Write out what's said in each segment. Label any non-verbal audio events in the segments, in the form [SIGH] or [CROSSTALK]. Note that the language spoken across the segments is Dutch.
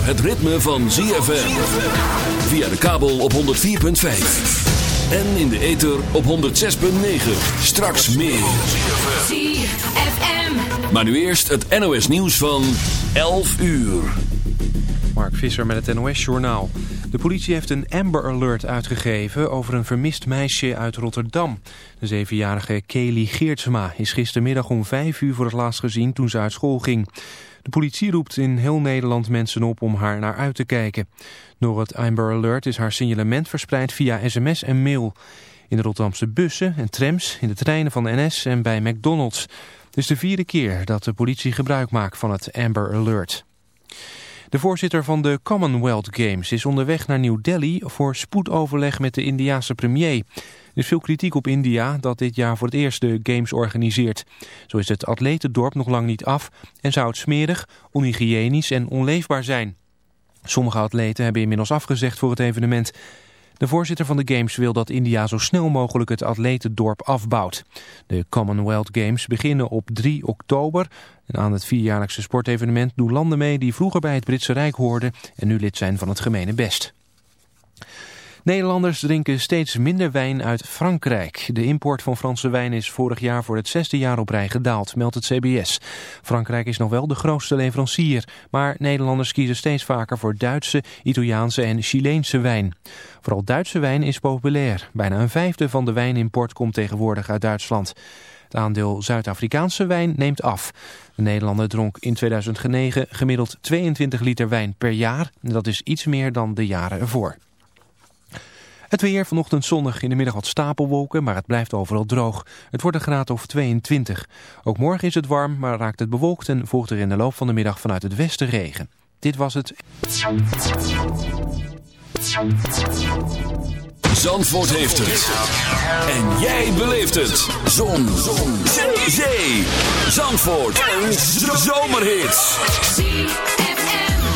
Zover het ritme van ZFM. Via de kabel op 104.5. En in de ether op 106.9. Straks meer. ZFM. Maar nu eerst het NOS nieuws van 11 uur. Mark Visser met het NOS Journaal. De politie heeft een Amber Alert uitgegeven over een vermist meisje uit Rotterdam. De zevenjarige Kelly Geertsma is gistermiddag om vijf uur voor het laatst gezien toen ze uit school ging. De politie roept in heel Nederland mensen op om haar naar uit te kijken. Door het Amber Alert is haar signalement verspreid via sms en mail. In de Rotterdamse bussen en trams, in de treinen van de NS en bij McDonald's. Het is de vierde keer dat de politie gebruik maakt van het Amber Alert. De voorzitter van de Commonwealth Games is onderweg naar New Delhi voor spoedoverleg met de Indiase premier. Er is veel kritiek op India dat dit jaar voor het eerst de Games organiseert. Zo is het atletendorp nog lang niet af en zou het smerig, onhygiënisch en onleefbaar zijn. Sommige atleten hebben inmiddels afgezegd voor het evenement. De voorzitter van de Games wil dat India zo snel mogelijk het atletendorp afbouwt. De Commonwealth Games beginnen op 3 oktober. En aan het vierjaarlijkse sportevenement doen landen mee die vroeger bij het Britse Rijk hoorden en nu lid zijn van het gemene best. Nederlanders drinken steeds minder wijn uit Frankrijk. De import van Franse wijn is vorig jaar voor het zesde jaar op rij gedaald, meldt het CBS. Frankrijk is nog wel de grootste leverancier, maar Nederlanders kiezen steeds vaker voor Duitse, Italiaanse en Chileense wijn. Vooral Duitse wijn is populair. Bijna een vijfde van de wijnimport komt tegenwoordig uit Duitsland. Het aandeel Zuid-Afrikaanse wijn neemt af. De Nederlander dronk in 2009 gemiddeld 22 liter wijn per jaar. Dat is iets meer dan de jaren ervoor. Het weer vanochtend zonnig, in de middag wat stapelwolken, maar het blijft overal droog. Het wordt een graad of 22. Ook morgen is het warm, maar raakt het bewolkt en volgt er in de loop van de middag vanuit het westen regen. Dit was het. Zandvoort heeft het. En jij beleeft het. Zon. Zon. Zee. Zandvoort. Een zomerhit.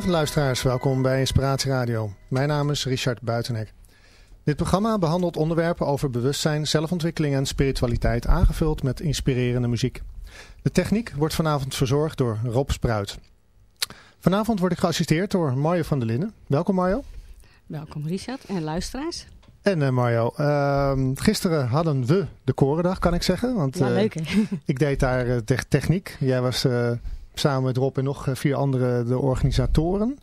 Goedenavond luisteraars, welkom bij Inspiratie Radio. Mijn naam is Richard Buitenek. Dit programma behandelt onderwerpen over bewustzijn, zelfontwikkeling en spiritualiteit aangevuld met inspirerende muziek. De techniek wordt vanavond verzorgd door Rob Spruit. Vanavond word ik geassisteerd door Mario van der Linden. Welkom Mario. Welkom Richard en luisteraars. En eh, Mario, ehm, gisteren hadden we de Korendag kan ik zeggen. Want Ja, eh, leuk hè? ik deed daar eh, te- techniek. Jij was samen met Rob en nog eh, vier anderen de organisatoren.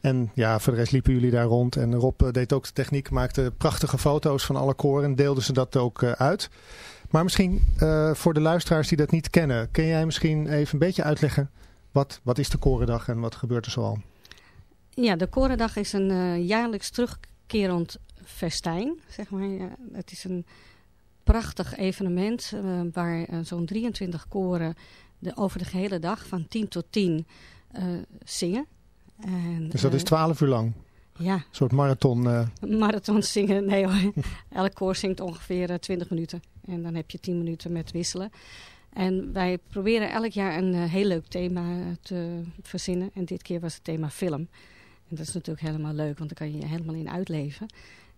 En ja, voor de rest liepen jullie daar rond. En Rob eh, deed ook de techniek, maakte prachtige foto's van alle koren en deelde ze dat ook eh, uit. Maar misschien voor de luisteraars die dat niet kennen, kun jij misschien even een beetje uitleggen wat, wat is de Korendag en wat gebeurt er zoal? Ja, de Korendag is een jaarlijks terugkerend festijn, zeg maar. Het is een prachtig evenement waar zo'n 23 koren de, over de gehele dag van 10 tot 10 eh, zingen. En, Dus dat is eh, twaalf uur lang, een Ja, soort marathon. eh, marathon [LAUGHS] zingen. Nee hoor, elk koor zingt ongeveer eh, 20 minuten. En dan heb je 10 minuten met wisselen. En wij proberen elk jaar een eh, heel leuk thema eh, te verzinnen. En dit keer was het thema film. En dat is natuurlijk helemaal leuk, want dan kan je je helemaal in uitleven.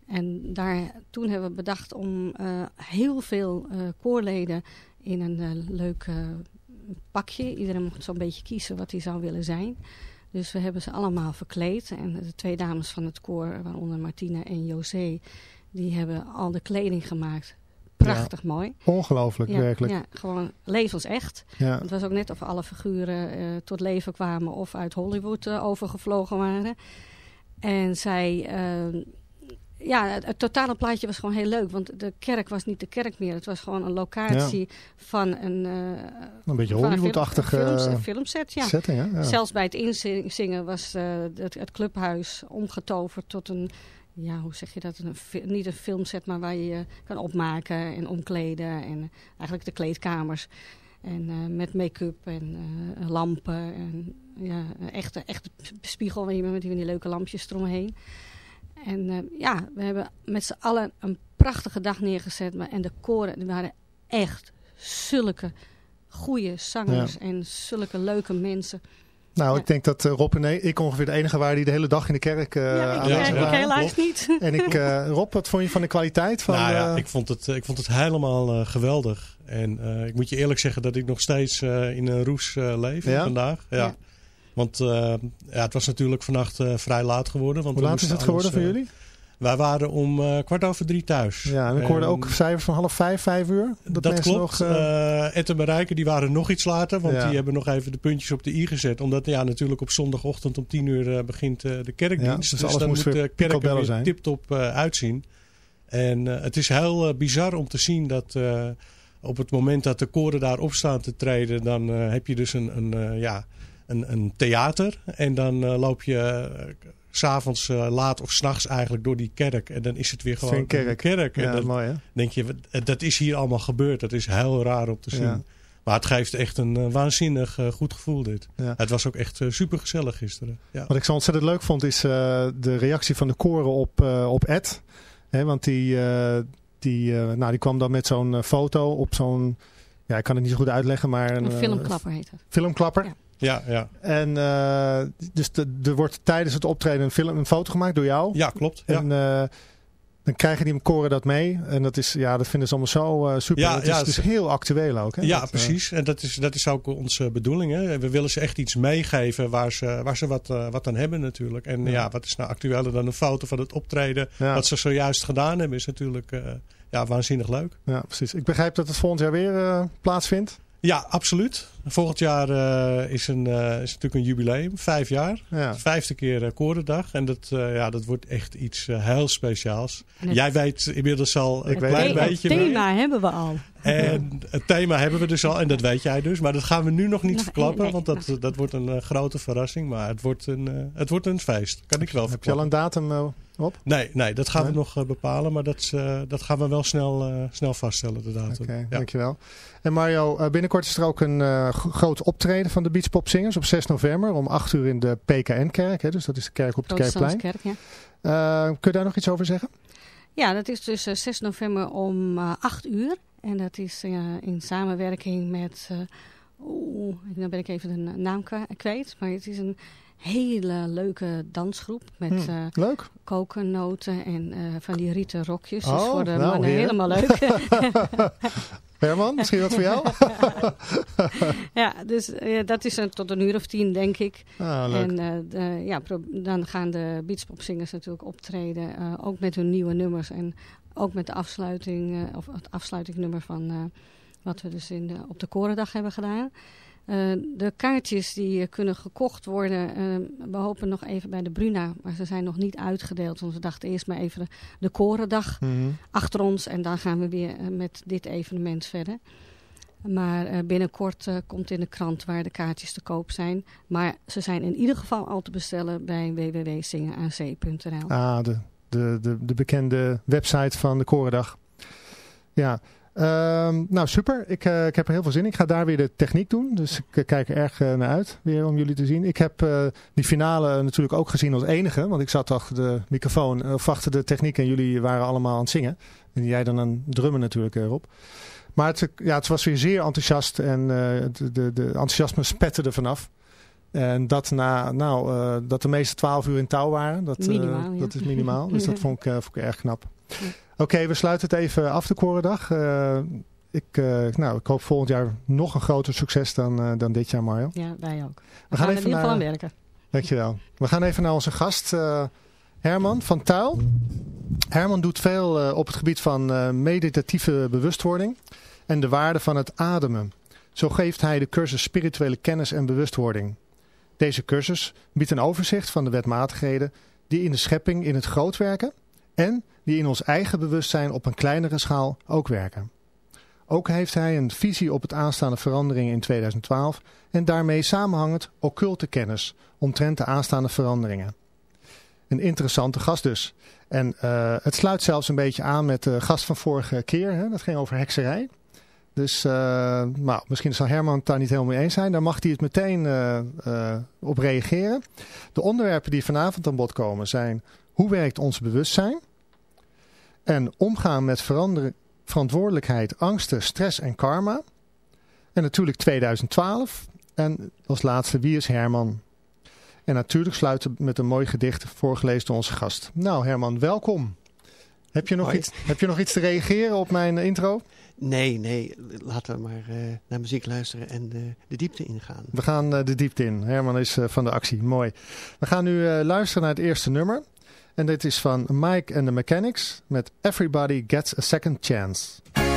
En daar, toen hebben we bedacht om eh, heel veel eh, koorleden in een eh, leuk eh, pakje. Iedereen mocht zo'n beetje kiezen wat hij zou willen zijn. Dus we hebben ze allemaal verkleed. En de twee dames van het koor, waaronder Martina en José, die hebben al de kleding gemaakt. Prachtig mooi. Ongelooflijk, Ja, werkelijk. ja, gewoon levensecht. Ja. Het was ook net of alle figuren eh, tot leven kwamen of uit Hollywood eh, overgevlogen waren. En zij, eh, ja, het, het totale plaatje was gewoon heel leuk. Want de kerk was niet de kerk meer. Het was gewoon een locatie van een... eh, Een beetje Hollywood-achtige film- filmset, ja. setting, hè? Ja. Zelfs bij het inzingen was eh, het, het clubhuis omgetoverd tot een, ja, hoe zeg je dat? Een, niet een filmset, maar waar je je kan opmaken en omkleden. En eigenlijk de kleedkamers. En eh, met make-up en lampen. En ja, een echte, echte spiegel met die, met die leuke lampjes eromheen. En eh, ja, we hebben met z'n allen een prachtige dag neergezet. Maar, en de koren die waren echt zulke goede zangers en zulke leuke mensen. Nou, Ja. ik denk dat eh, Rob en ik ongeveer de enige waren die de hele dag in de kerk eh ja, ik, aanwezig ik waren. helaas niet. En ik, eh, Rob, wat vond je van de kwaliteit van... nou ja, ik vond het, ik vond het helemaal eh, geweldig. En eh, ik moet je eerlijk zeggen dat ik nog steeds eh, in een roes eh, leef Ja? vandaag. Ja. Want eh, ja, het was natuurlijk vannacht eh, vrij laat geworden. Want hoe laat is het geworden voor eh, jullie? Wij waren om kwart over drie thuis. Ja, en ik hoorde En ook cijfers van half vijf, vijf uur. Dat, klopt. nog... Ed en Marijke die waren nog iets later. Want Ja. die hebben nog even de puntjes op de i gezet. Omdat ja, natuurlijk op zondagochtend om tien uur begint de kerkdienst. Ja, dus alles dan moet de kerk er weer zijn. tiptop uitzien. En het is heel bizar om te zien dat op het moment dat de koren daar op staan te treden... dan heb je dus een, een, ja, een, een theater. En dan eh, loop je... eh, S'avonds eh, laat of s'nachts eigenlijk door die kerk. En dan is het weer gewoon kerk. een kerk. En ja, dan, mooi hè? denk je, wat- dat is hier allemaal gebeurd. Dat is heel raar om te zien. Ja. Maar het geeft echt een waanzinnig goed gevoel dit. Ja. Het was ook echt super gezellig gisteren. Ja. Wat ik zo ontzettend leuk vond is eh, de reactie van de koren op, eh, op Ed. Hè, want die, eh, die, nou, die kwam dan met zo'n foto op zo'n... Ja, ik kan het niet zo goed uitleggen, maar... Een eh, filmklapper heet het. filmklapper. Ja. Ja. En eh, dus de- er wordt tijdens het optreden een, film, een foto gemaakt door jou. ja klopt. Ja. En eh, dan krijgen die koren dat mee. En dat, is, ja, dat vinden ze allemaal zo eh, super. Ja, het ja, is het- dus heel actueel ook. Hè? ja, Dat, precies. En dat is, dat is ook onze bedoeling. Hè. We willen ze echt iets meegeven waar ze, waar ze wat, wat aan hebben natuurlijk. En Ja. wat is nou actueler dan een foto van het optreden. Wat ze zojuist gedaan hebben is natuurlijk ja, waanzinnig leuk. ja, precies. Ik begrijp dat het volgend jaar weer plaatsvindt. Ja, absoluut. Volgend jaar eh, is, een, eh, is natuurlijk een jubileum. Vijf jaar. Ja. Vijfde keer uh, Korendag. En dat, eh, ja, dat wordt echt iets eh, heel speciaals. Het- Jij weet inmiddels al een Ik weet klein het. het beetje meer. thema hebben we al. En het thema hebben we dus al. En dat weet jij dus. Maar dat gaan we nu nog niet Nog- verklappen. nee, want dat, dat wordt een eh, grote verrassing. Maar het wordt een, eh, het wordt een feest. Kan ik wel Heb je al een verklappen. datum eh, op? Nee, nee, dat gaan Nee? we nog eh, bepalen. Maar dat, eh, dat gaan we wel snel, eh, snel vaststellen, de datum. Oké, ja. dankjewel. En Mario, eh, binnenkort is er ook een eh, groot optreden van de Beach Pop Singers op 6 november om 8 uur in de PKN-kerk. hè, Dus dat is de kerk op de Kerkplein. Protestantse kerk, ja. Eh, kun je daar nog iets over zeggen? Ja, dat is dus eh, 6 november om eh 8 uur. En dat is eh, in samenwerking met... eh Oeh, dan ben ik even de na- naam kwijt. Maar het is een hele leuke dansgroep met Hm, eh Leuk. kokennoten en eh, van die rieten rokjes. Oh, dus voor de nou, mannen heer. helemaal leuk. [LAUGHS] Herman, misschien wat voor jou? [LAUGHS] ja, dus eh, dat is een, tot een uur of tien, denk ik. ah, leuk. En de- ja, dan gaan de beachpopzingers natuurlijk optreden. ook met hun nieuwe nummers. En ook met de afsluiting, of het afsluitingnummer van wat we dus in de, op de Korendag hebben gedaan. Eh, de kaartjes die eh, kunnen gekocht worden. eh, we hopen nog even bij de Bruna. Maar ze zijn nog niet uitgedeeld. Want we dachten eerst maar even de, de Korendag Mhm. achter ons. En dan gaan we weer met dit evenement verder. Maar binnenkort komt in de krant waar de kaartjes te koop zijn. Maar ze zijn in ieder geval al te bestellen bij www.zingenac.nl. Ah, de, de, de, de bekende website van de Korendag. Ja, Ehm, nou super. Ik, eh, ik heb er heel veel zin in. Ik ga daar weer de techniek doen. Dus ik eh, kijk er erg eh, naar uit weer om jullie te zien. Ik heb die finale natuurlijk ook gezien als enige. Want ik zat achter de microfoon of achter de techniek en jullie waren allemaal aan het zingen. En jij dan aan het drummen natuurlijk erop. Maar het, ja, het was weer zeer enthousiast en de, de, de enthousiasme spette er vanaf. En dat, na, nou, dat de meeste 12 uur in touw waren. Dat, Minimaal, ja. dat is minimaal. Dus dat [LAUGHS] vond ik, vond ik erg knap. Ja. Oké, we sluiten het even af de Korendag. Eh, ik, eh, nou, ik hoop volgend jaar nog een groter succes dan, eh, dan dit jaar, Mario. Ja, wij ook. We, We gaan, gaan er in even ieder geval aan werken. dankjewel. We gaan even naar onze gast Herman van Tuil. Herman doet veel op het gebied van meditatieve bewustwording en de waarde van het ademen. Zo geeft hij de cursus Spirituele Kennis en Bewustwording. Deze cursus biedt een overzicht van de wetmatigheden die in de schepping in het groot werken en die in ons eigen bewustzijn op een kleinere schaal ook werken. Ook heeft hij een visie op het aanstaande veranderingen in 2012 en daarmee samenhangend occulte kennis omtrent de aanstaande veranderingen. Een interessante gast dus. En eh, het sluit zelfs een beetje aan met de gast van vorige keer. Hè? Dat ging over hekserij. Dus eh, nou, misschien zal Herman het daar niet helemaal mee eens zijn. Daar mag hij het meteen eh, op reageren. De onderwerpen die vanavond aan bod komen zijn... Hoe werkt ons bewustzijn? En omgaan met verantwoordelijkheid, angsten, stress en karma. En natuurlijk 2012. En als laatste, wie is Herman? En natuurlijk sluiten we met een mooi gedicht voorgelezen door onze gast. Nou Herman, welkom. Heb je nog, Hoi. iets, heb je nog iets te reageren op mijn eh, intro? Nee, nee, laten we maar eh, naar muziek luisteren en eh, de diepte ingaan. We gaan de diepte in. Herman is van de actie. Mooi. We gaan nu luisteren naar het eerste nummer. En dit is van Mike and the Mechanics met Everybody Gets a Second Chance.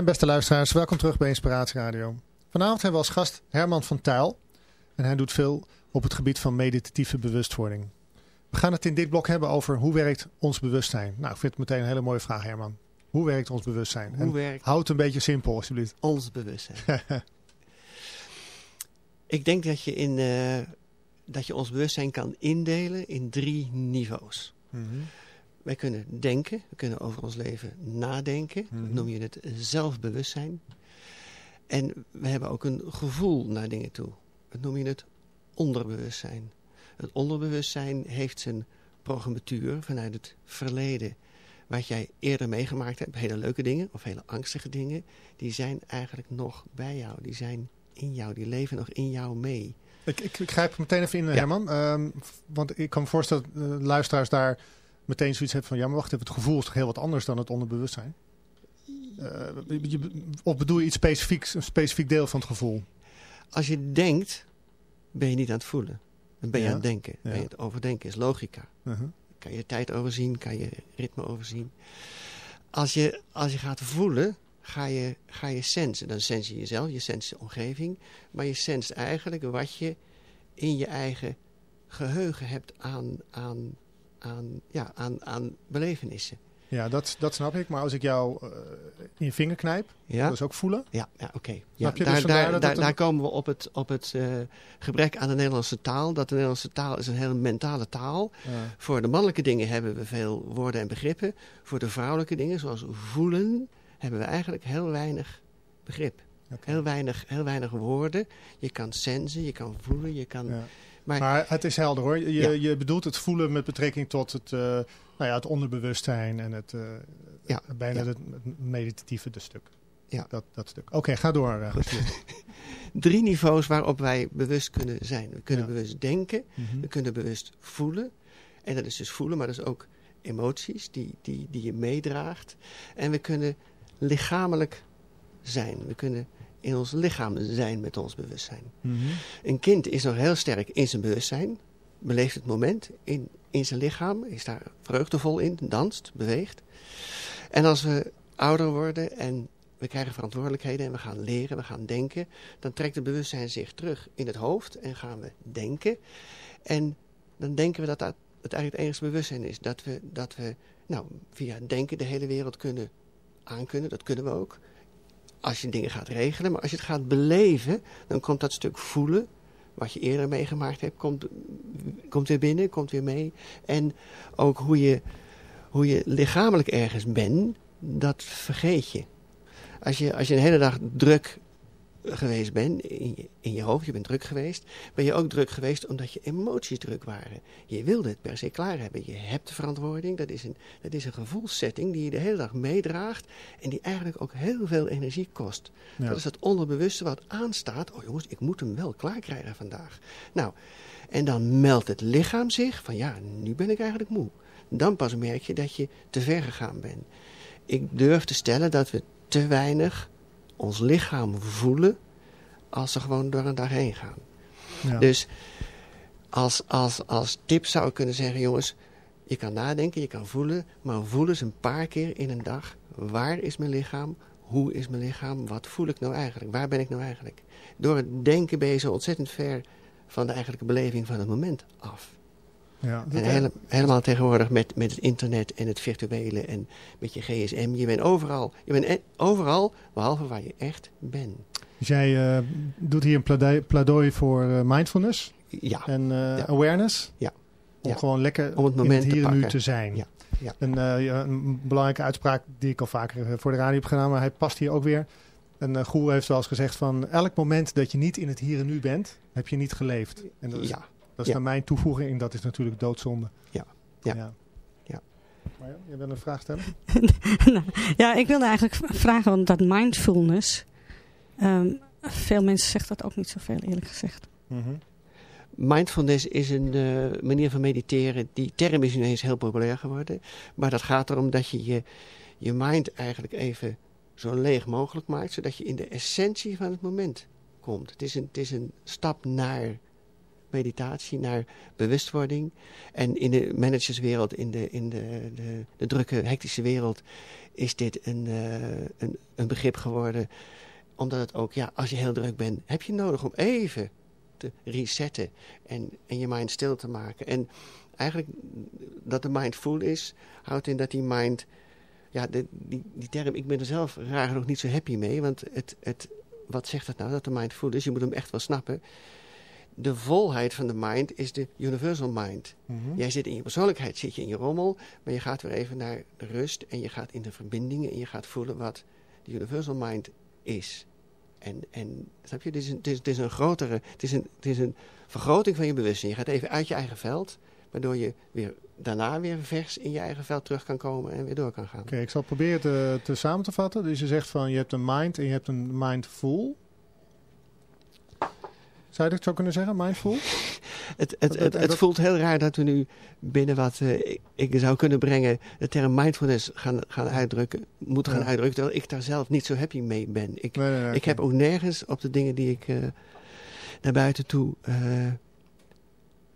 En beste luisteraars, welkom terug bij Inspiratie Radio. Vanavond hebben we als gast Herman van Tuil. En hij doet veel op het gebied van meditatieve bewustwording. We gaan het in dit blok hebben over hoe werkt ons bewustzijn. Nou, ik vind het meteen een hele mooie vraag, Herman. Hoe werkt ons bewustzijn? Hoe En werkt Houd het een beetje simpel, alsjeblieft. ons bewustzijn? [LAUGHS] Ik denk dat je, in, eh, dat je ons bewustzijn kan indelen in drie niveaus. Wij kunnen denken, we kunnen over ons leven nadenken. Mhm. Dat noem je het zelfbewustzijn. En we hebben ook een gevoel naar dingen toe. Dat noem je het onderbewustzijn. Het onderbewustzijn heeft zijn programmatuur vanuit het verleden. Wat jij eerder meegemaakt hebt, hele leuke dingen of hele angstige dingen, die zijn eigenlijk nog bij jou. Die zijn in jou, die leven nog in jou mee. Ik, ik, ik grijp meteen even in, Ja. Herman. Ehm, want ik kan me voorstellen dat de luisteraars daar meteen zoiets hebben van... ja, maar wacht even, het gevoel is toch heel wat anders dan het onderbewustzijn? Je- of bedoel je iets specifieks, een specifiek deel van het gevoel? Als je denkt, ben je niet aan het voelen. Dan ben je Ja, aan het denken. Ben je het overdenken is logica. Uh-huh. Kan je tijd overzien, kan je ritme overzien. Als je, als je gaat voelen, ga je, ga je sensen. Dan sens je jezelf, je sens je omgeving. Maar je senst eigenlijk wat je in je eigen geheugen hebt aan, aan, aan, ja, aan, aan belevenissen. Ja, dat, dat snap ik. Maar als ik jou eh, in je vinger knijp, Ja? dat is ook voelen. Ja, ja oké. Ja, daar, Dus daar, daar, een- daar komen we op het, op het eh, gebrek aan de Nederlandse taal. Dat de Nederlandse taal is een hele mentale taal. Ja. Voor de mannelijke dingen hebben we veel woorden en begrippen. Voor de vrouwelijke dingen, zoals voelen, hebben we eigenlijk heel weinig begrip. Heel weinig, heel weinig woorden. Je kan sensen, je kan voelen, je kan... Maar, Maar het is helder hoor. Je, Ja. je bedoelt het voelen met betrekking tot het, eh, nou ja, het onderbewustzijn en het, eh, Ja, bijna het meditatieve de stuk. Ja. Dat, dat stuk. Oké, ga door. eh, [LAUGHS] drie niveaus waarop wij bewust kunnen zijn. We kunnen bewust denken, Mhm. we kunnen bewust voelen. En dat is dus voelen, maar dat is ook emoties die, die, die je meedraagt. En we kunnen lichamelijk zijn. We kunnen in ons lichaam zijn met ons bewustzijn. Mhm. Een kind is nog heel sterk in zijn bewustzijn. Beleeft het moment in, in zijn lichaam. Is daar vreugdevol in. Danst, beweegt. En als we ouder worden en we krijgen verantwoordelijkheden en we gaan leren, we gaan denken. Dan trekt het bewustzijn zich terug in het hoofd en gaan we denken. En dan denken we dat dat het eigenlijk het enige bewustzijn is. Dat we, dat we nou, via het denken de hele wereld kunnen aankunnen. Dat kunnen we ook. Als je dingen gaat regelen. Maar als je het gaat beleven, dan komt dat stuk voelen. Wat je eerder meegemaakt hebt, komt, komt weer binnen, komt weer mee. En ook hoe je, hoe je lichamelijk ergens bent, dat vergeet je. Als je, als je een hele dag druk geweest bent in je, in je hoofd, je bent druk geweest, ben je ook druk geweest omdat je emoties druk waren. Je wilde het per se klaar hebben. Je hebt de verantwoording. Dat is een, dat is een gevoelssetting die je de hele dag meedraagt en die eigenlijk ook heel veel energie kost. Ja. Dat is het onderbewuste wat aanstaat. Oh jongens, ik moet hem wel klaar krijgen vandaag. Nou, en dan meldt het lichaam zich van ja, nu ben ik eigenlijk moe. Dan pas merk je dat je te ver gegaan bent. Ik durf te stellen dat we te weinig ons lichaam voelen als ze gewoon door een dag heen gaan. Ja. Dus als, als, als tip zou ik kunnen zeggen, jongens, je kan nadenken, je kan voelen, maar voel eens een paar keer in een dag. Waar is mijn lichaam? Hoe is mijn lichaam? Wat voel ik nou eigenlijk? Waar ben ik nou eigenlijk? Door het denken ben je zo ontzettend ver van de eigenlijke beleving van het moment af. Ja. En hele- helemaal tegenwoordig met, met het internet en het virtuele en met je gsm. Je bent overal. Je bent e- overal, behalve waar je echt bent. Dus jij eh, doet hier een pleidooi voor eh, mindfulness Ja, en eh, Ja. awareness. Ja. Om Ja. gewoon lekker Om het moment in het hier en nu te zijn. Ja. Ja. Een, eh, belangrijke uitspraak die ik al vaker eh, voor de radio heb gedaan, maar hij past hier ook weer. Een uh, heeft wel eens gezegd van elk moment dat je niet in het hier en nu bent, heb je niet geleefd. En dat is, ja. Dat is ja. naar mijn toevoeging en dat is natuurlijk doodzonde. Ja. Ja. ja. Ja. Maar ja, je wil een vraag stellen? Nou, [LAUGHS] ja, ik wilde eigenlijk vragen, want dat mindfulness... ehm, veel mensen zeggen dat ook niet zoveel, eerlijk gezegd. Mhm. Mindfulness is een eh, manier van mediteren. Die term is ineens heel populair geworden. Maar dat gaat erom dat je je, je mind eigenlijk even zo leeg mogelijk maakt. Zodat je in de essentie van het moment komt. Het is een, het is een stap naar meditatie, naar bewustwording. En in de managerswereld, in de, in de, de, de drukke, hectische wereld, is dit een, eh, een, een begrip geworden. Omdat het ook, ja, als je heel druk bent, heb je nodig om even te resetten en, en je mind stil te maken. En eigenlijk dat de mind full is, houdt in dat die mind... Ja, die, die term, ik ben er zelf raar genoeg niet zo happy mee. Want het, het, wat zegt dat nou, dat de mind full is? Je moet hem echt wel snappen. De volheid van de mind is de universal mind. Mhm. Jij zit in je persoonlijkheid, zit je in je rommel, maar je gaat weer even naar de rust en je gaat in de verbindingen en je gaat voelen wat de universal mind is. En, en snap je, het is, een, het, is, het is een grotere, het is een, het is een vergroting van je bewustzijn. Je gaat even uit je eigen veld, waardoor je weer, daarna weer vers in je eigen veld terug kan komen en weer door kan gaan. Oké, ik zal proberen te, te samen te vatten. Dus je zegt van je hebt een mind en je hebt een mindful. Zou je dat zo kunnen zeggen, mindful? Het, het, het, het voelt heel raar dat we nu binnen wat eh, ik, ik zou kunnen brengen, de term mindfulness gaan, gaan uitdrukken, moeten gaan Ja. uitdrukken, terwijl ik daar zelf niet zo happy mee ben. Ik, Nee, nee, nee, ik heb ook nergens op de dingen die ik eh, naar buiten toe eh,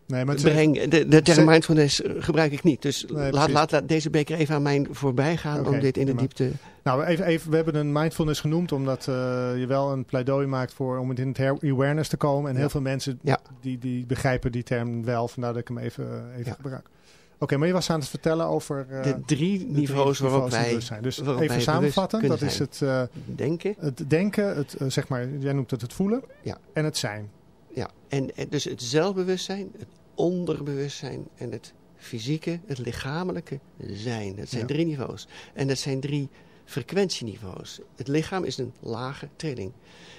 Nee, maar het breng, de, de term mindfulness eh, gebruik ik niet. Dus Nee, laat, laat, laat deze beker even aan mij voorbij gaan om dit in de diepte... Nou, even, even, we hebben een mindfulness genoemd omdat eh, je wel een pleidooi maakt voor om in het awareness te komen. En Ja. heel veel mensen Ja. die, die begrijpen die term wel, vandaar dat ik hem even, even Ja. gebruik. Oké, maar je was aan het vertellen over eh, de drie de niveaus drie waarop wij bewustzijn. Dus even samenvatten, dat is het, denken. het denken, het, zeg maar, jij noemt het het voelen Ja. en het zijn. En, en dus het zelfbewustzijn, het onderbewustzijn en het fysieke, het lichamelijke zijn. Dat zijn Ja. drie niveaus. En dat zijn drie frequentieniveaus. Het lichaam is een lage trilling.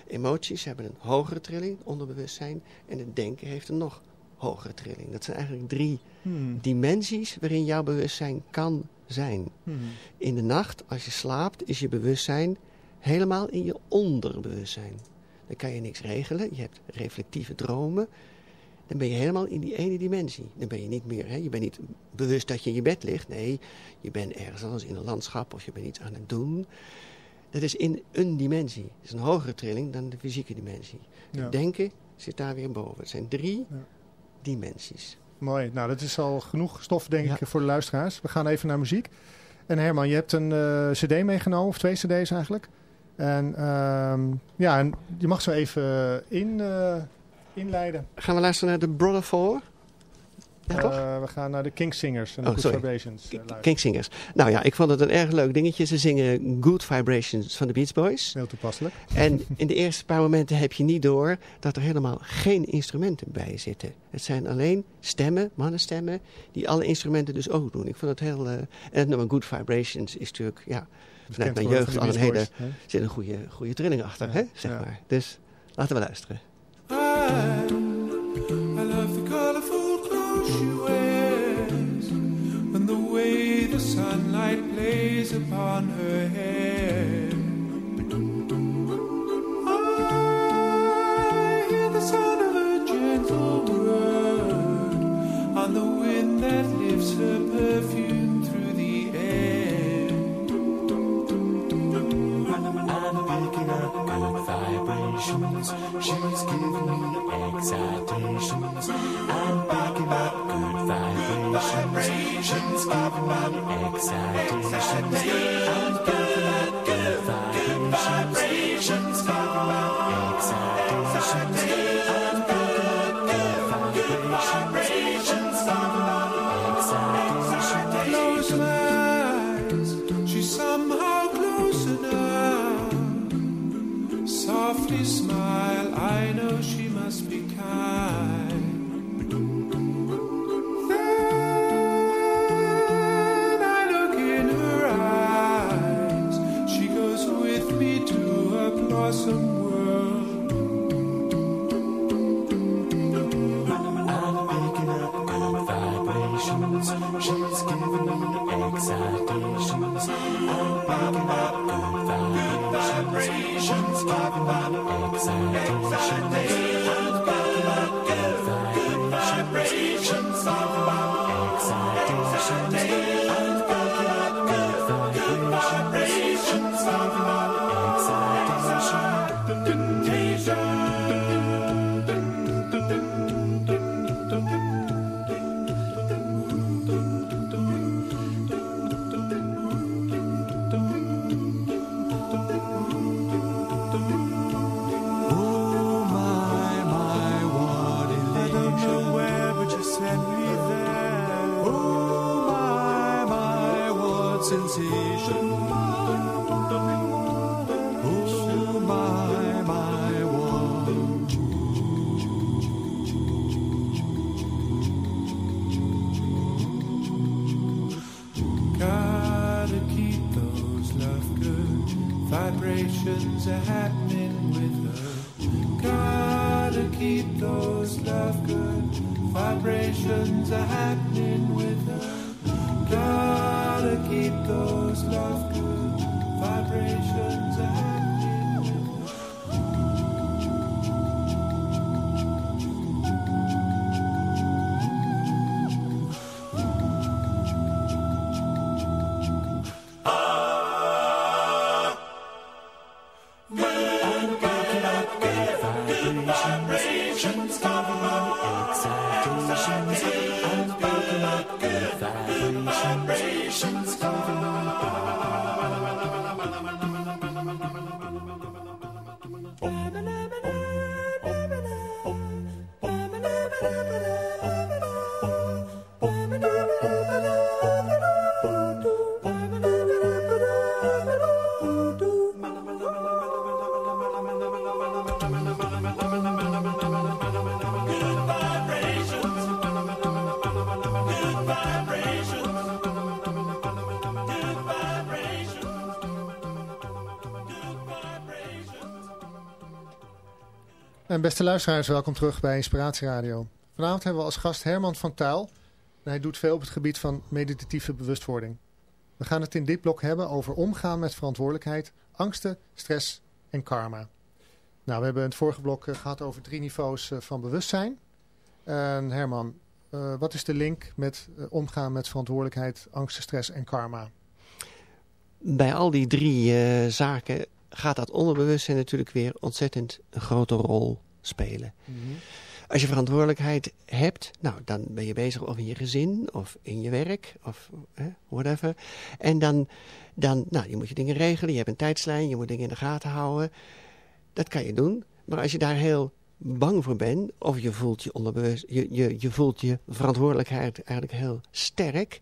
Emoties hebben een hogere trilling, onderbewustzijn. En het denken heeft een nog hogere trilling. Dat zijn eigenlijk drie Hmm. dimensies waarin jouw bewustzijn kan zijn. Hmm. In de nacht, als je slaapt, is je bewustzijn helemaal in je onderbewustzijn. Dan kan je niks regelen. Je hebt reflectieve dromen. Dan ben je helemaal in die ene dimensie. Dan ben je niet meer, hè, je bent niet bewust dat je in je bed ligt. Nee, je bent ergens anders in een landschap of je bent iets aan het doen. Dat is in een dimensie. Dat is een hogere trilling dan de fysieke dimensie. Ja. Het denken zit daar weer boven. Het zijn drie Ja. dimensies. Mooi. Nou, dat is al genoeg stof, denk Ja. ik, voor de luisteraars. We gaan even naar muziek. En Herman, je hebt een eh, cd meegenomen, of twee cd's eigenlijk. En ehm, ja, en je mag zo even in, eh, inleiden. Gaan we luisteren naar de Brother Four? Ja, toch? Eh, we gaan naar de King Singers en de Oh, Good sorry. Vibrations. eh, luisteren. Kingsingers. Nou ja, ik vond het een erg leuk dingetje. Ze zingen Good Vibrations van de Beach Boys. Heel toepasselijk. En in de eerste paar momenten heb je niet door dat er helemaal geen instrumenten bij zitten. Het zijn alleen stemmen, mannenstemmen, die alle instrumenten dus ook doen. Ik vond het heel... eh, en het nummer Good Vibrations is natuurlijk, ja, vanuit mijn geworden jeugd van al een hele... Zit een goede, goede trilling achter, Ja, hè, zeg ja. maar. Dus laten we luisteren. I, I love the colorful clothes she wears and the way the sunlight plays upon her hair. She's giving me excitations. I'm picking up good vibrations. She's giving me excitations. I'm picking up good vibrations. She must be kind. Beste luisteraars, welkom terug bij Inspiratie Radio. Vanavond hebben we als gast Herman van. En hij doet veel op het gebied van meditatieve bewustwording. We gaan het in dit blok hebben over omgaan met verantwoordelijkheid, angsten, stress en karma. Nou, we hebben in het vorige blok eh, gehad over drie niveaus eh, van bewustzijn. En Herman, eh, wat is de link met omgaan met verantwoordelijkheid, angsten, stress en karma? Bij al die drie zaken gaat dat onderbewustzijn natuurlijk weer ontzettend een grote rol spelen. Als je verantwoordelijkheid hebt, nou, dan ben je bezig of in je gezin of in je werk of whatever. En dan, dan nou, je moet je dingen regelen, je hebt een tijdslijn, je moet dingen in de gaten houden. Dat kan je doen. Maar als je daar heel bang voor bent, of je voelt je onderbewust, je, je, je voelt je verantwoordelijkheid eigenlijk heel sterk,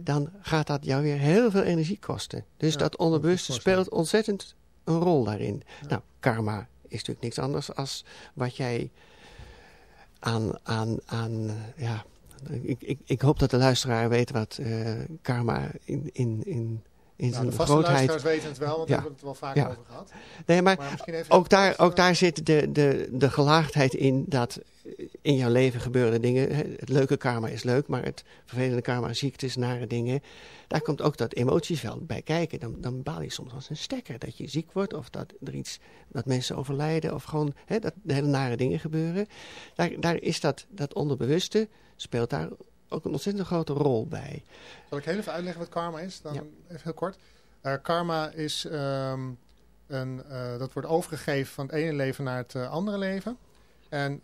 dan gaat dat jou weer heel veel energie kosten. Dus Ja, dat onderbewuste speelt ontzettend een rol daarin. Nou, karma natuurlijk niks anders als wat jij aan, aan, aan ja, ik, ik, ik hoop dat de luisteraar weet wat eh, karma in, in, in, in Nou, zijn de grootheid... weten het wel, want Ja. we hebben het wel vaak Ja. over gehad. Nee, maar, ook, daar, ook daar zit de, de, de gelaagdheid in dat in jouw leven gebeuren dingen. Het leuke karma is leuk, maar het vervelende karma, ziektes, nare dingen. Daar komt ook dat emotieveld bij kijken. Dan, dan baal je soms als een stekker dat je ziek wordt of dat er iets, dat mensen overlijden of gewoon hè, dat hele nare dingen gebeuren. Daar, daar is dat, dat onderbewuste, speelt daar ook een ontzettend grote rol bij. Zal ik heel even uitleggen wat karma is? Dan Ja. even heel kort. Eh, karma is ehm, een, eh, dat wordt overgegeven van het ene leven naar het eh, andere leven. En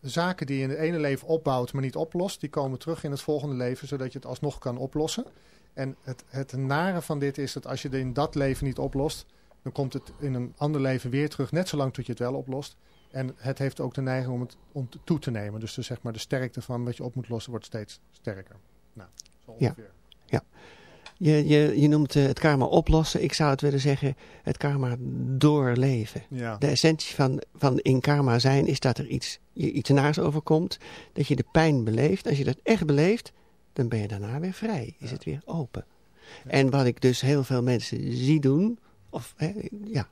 zaken die je in het ene leven opbouwt, maar niet oplost, die komen terug in het volgende leven, zodat je het alsnog kan oplossen. En het, het nare van dit is dat als je het in dat leven niet oplost, dan komt het in een ander leven weer terug, net zolang tot je het wel oplost. En het heeft ook de neiging om het om toe te nemen. Dus de, zeg maar, de sterkte van wat je op moet lossen wordt steeds sterker. Nou, zo Ja. ongeveer. Je, je, je noemt eh, het karma oplossen. Ik zou het willen zeggen, het karma doorleven. Ja. De essentie van, van in karma zijn is dat er iets, je iets naars overkomt. Dat je de pijn beleeft. Als je dat echt beleeft, dan ben je daarna weer vrij. Is Ja. het weer open. En wat ik dus heel veel mensen zie doen. Of hè, ja,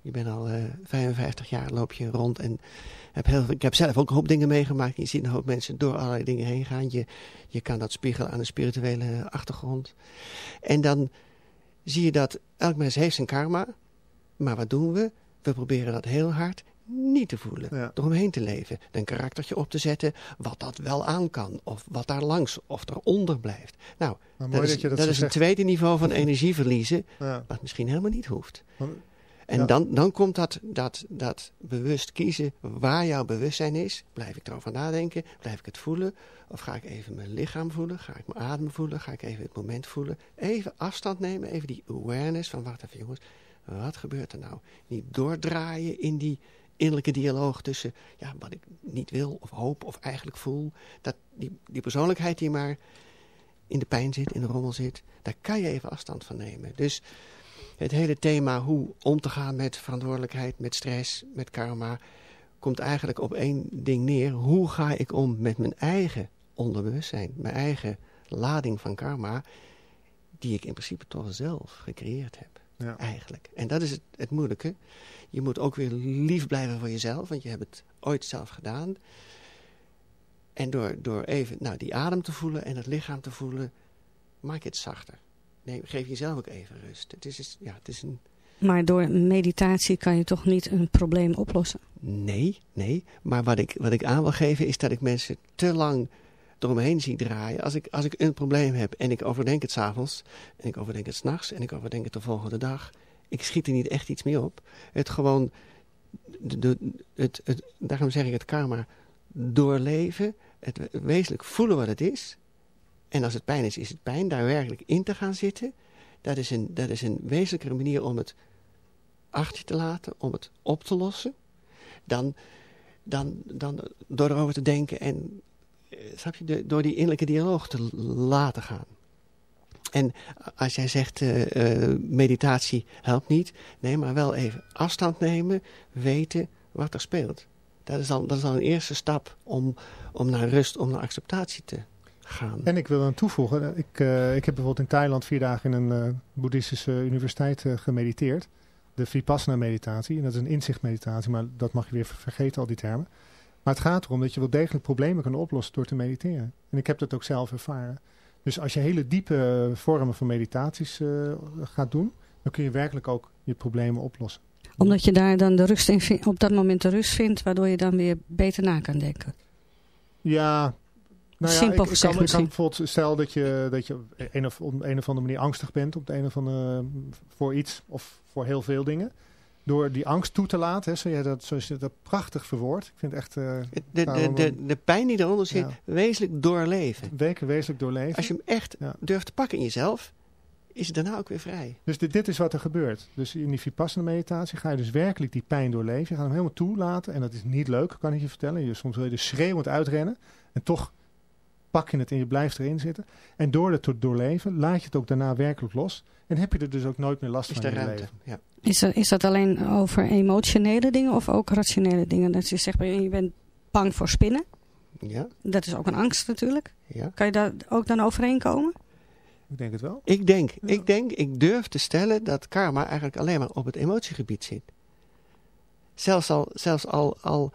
je bent al eh 55 jaar, loop je rond en heb heel, ik heb zelf ook een hoop dingen meegemaakt. Je ziet een hoop mensen door allerlei dingen heen gaan. Je, je kan dat spiegelen aan een spirituele achtergrond. En dan zie je dat elk mens heeft zijn karma. Maar wat doen we? We proberen dat heel hard niet te voelen. Ja. Eromheen te leven. Een karaktertje op te zetten wat dat wel aan kan. Of wat daar langs of eronder blijft. Nou, dat is, dat dat, een tweede niveau van energie verliezen. Ja. Wat misschien helemaal niet hoeft. Want- En Ja. dan, dan komt dat, dat, dat bewust kiezen waar jouw bewustzijn is. Blijf ik erover nadenken? Blijf ik het voelen? Of ga ik even mijn lichaam voelen? Ga ik mijn adem voelen? Ga ik even het moment voelen? Even afstand nemen, even die awareness van wacht even jongens, wat gebeurt er nou? Niet doordraaien in die innerlijke dialoog tussen ja, wat ik niet wil of hoop of eigenlijk voel. Dat die, die persoonlijkheid die maar in de pijn zit, in de rommel zit, daar kan je even afstand van nemen. Dus het hele thema hoe om te gaan met verantwoordelijkheid, met stress, met karma, komt eigenlijk op één ding neer. Hoe ga ik om met mijn eigen onderbewustzijn, mijn eigen lading van karma, die ik in principe toch zelf gecreëerd heb. Ja. Eigenlijk. En dat is het, het moeilijke. Je moet ook weer lief blijven voor jezelf, want je hebt het ooit zelf gedaan. En door, door even nou, die adem te voelen en het lichaam te voelen, maak je het zachter. Geef jezelf ook even rust. Het is, ja, het is een... Maar door meditatie kan je toch niet een probleem oplossen? Nee, nee. Maar wat ik, wat ik aan wil geven is dat ik mensen te lang eromheen zie draaien. Als ik, als ik een probleem heb en ik overdenk het s'avonds, en ik overdenk het s'nachts, en ik overdenk het de volgende dag. Ik schiet er niet echt iets mee op. Het gewoon, de, de, het, het, daarom zeg ik het karma, doorleven, het wezenlijk voelen wat het is. En als het pijn is, is het pijn. Daar werkelijk in te gaan zitten. Dat is een, dat is een wezenlijke manier om het achter je te laten, om het op te lossen. Dan, dan, dan door erover te denken en eh, snap je, door die innerlijke dialoog te laten gaan. En als jij zegt uh, uh, meditatie helpt niet, nee, maar wel even afstand nemen, weten wat er speelt. Dat is al, dat is een eerste stap om, om naar rust, om naar acceptatie te gaan. En ik wil aan toevoegen, ik, uh, ik heb bijvoorbeeld in Thailand vier dagen in een uh, boeddhistische universiteit uh, gemediteerd. De Vipassana meditatie, en dat is een inzichtmeditatie, maar dat mag je weer vergeten, al die termen. Maar het gaat erom dat je wel degelijk problemen kan oplossen door te mediteren. En ik heb dat ook zelf ervaren. Dus als je hele diepe vormen van meditaties gaat doen, dan kun je werkelijk ook je problemen oplossen. Omdat je daar dan de rust in vindt, op dat moment de rust vindt, waardoor je dan weer beter na kan denken. Ja, nou ja, Simpel ik, gezegd ik kan, ik kan misschien. bijvoorbeeld, stel dat je, dat je een of, op een of andere manier angstig bent op de een of andere, voor iets of voor heel veel dingen. Door die angst toe te laten, hè, zoals, je dat, zoals je dat prachtig verwoordt. Ik vind het echt... Uh, de, de, de, de pijn die eronder zit, ja. wezenlijk doorleven. Weken wezenlijk doorleven. Als je hem echt ja. durft te pakken in jezelf, is het daarna ook weer vrij. Dus dit, dit is wat er gebeurt. Dus in die Vipassana meditatie ga je dus werkelijk die pijn doorleven. Je gaat hem helemaal toelaten en dat is niet leuk, kan ik je vertellen. Je, soms wil je dus schreeuwend uitrennen en toch pak je het en je blijft erin zitten. En door het te doorleven, laat je het ook daarna werkelijk los. En heb je er dus ook nooit meer last is van in je ruimte, leven. Ja. Is dat, is dat alleen over emotionele dingen of ook rationele dingen? Dat je zegt, je bent bang voor spinnen. Ja. Dat is ook een angst natuurlijk. Ja. Kan je daar ook dan overheen komen? Ik denk het wel. Ik denk, ja. ik denk, ik durf te stellen dat karma eigenlijk alleen maar op het emotiegebied zit. Zelfs al, zelfs al, al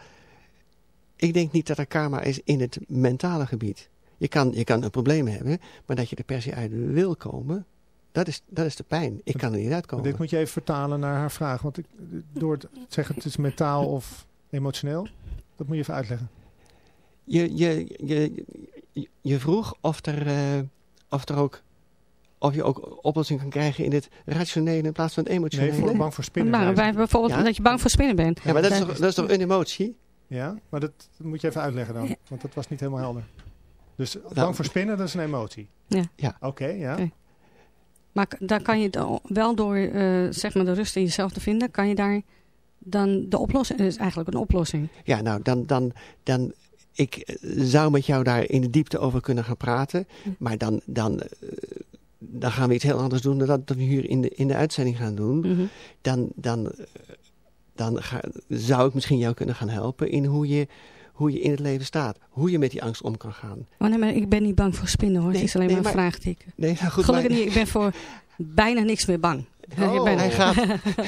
ik denk niet dat er karma is in het mentale gebied. Je kan, je kan een probleem hebben, maar dat je er per se uit wil komen, dat is, dat is de pijn. Ik kan er niet uitkomen. Dit moet je even vertalen naar haar vraag. Want ik, door het zeggen het is mentaal of emotioneel, dat moet je even uitleggen. Je, je, je, je vroeg of er, uh, of er ook of je ook oplossing kan krijgen in het rationele in plaats van het emotionele. Nee, voor bang voor spinnen. Maar, bij, bijvoorbeeld ja? dat je bang voor spinnen bent. Ja, maar dat is, toch, dat is toch een emotie? Ja, maar dat moet je even uitleggen dan. Want dat was niet helemaal helder. Dus bang nou, voor spinnen, dat is een emotie? Ja. ja. Oké, okay, ja. Okay. Maar daar kan je wel door uh, zeg maar de rust in jezelf te vinden, kan je daar dan de oplossing, is eigenlijk een oplossing. Ja, nou dan, dan, dan ik zou met jou daar in de diepte over kunnen gaan praten, Hm. maar dan, dan, uh, dan gaan we iets heel anders doen dan dat we hier in de, in de uitzending gaan doen. Mm -hmm. Dan, dan, dan ga, zou ik misschien jou kunnen gaan helpen in hoe je hoe je in het leven staat. Hoe je met die angst om kan gaan. Oh nee, maar ik ben niet bang voor spinnen hoor. Nee, het is alleen nee, maar een maar- vraagteken. Nee, nou goed, Gelukkig maar- niet. Ik ben voor bijna niks meer bang. Oh, ik ben... hij gaat,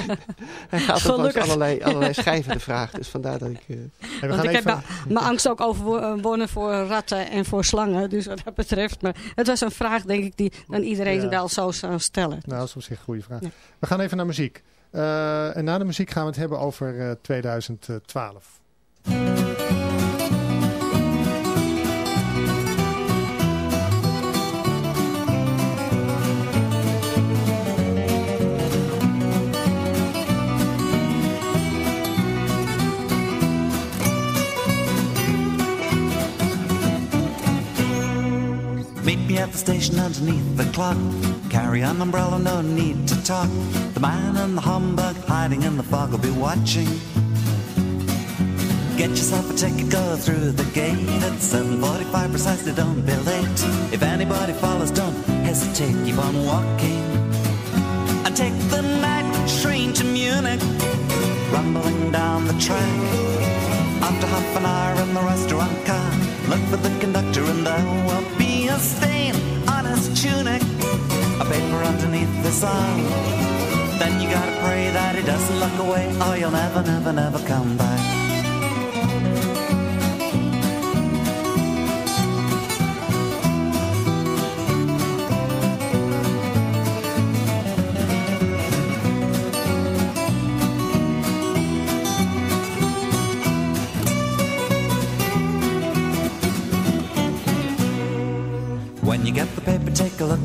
[LAUGHS] hij gaat ook langs Gelukkig. allerlei, allerlei schijven de vraag. Dus vandaar dat ik... eh, we Want gaan ik even... heb mijn angst ook overwonnen voor ratten en voor slangen. Dus wat dat betreft. Maar het was een vraag denk ik die dan iedereen Ja. wel zo zou stellen. Nou, dat is op zich een goede vraag. Ja. We gaan even naar muziek. Uh, en na de muziek gaan we het hebben over uh, 2012. At the station underneath the clock. Carry an umbrella, no need to talk. The man in the humbug hiding in the fog will be watching. Get yourself a ticket, go through the gate at 7.45 precisely, don't be late. If anybody follows, don't hesitate, keep on walking. And take the night train to Munich, rumbling down the track. After half an hour in the restaurant car, look for the conductor and there will be a stain on his tunic, a paper underneath the arm. Then you gotta pray that he doesn't look away, or you'll never, never, never come back.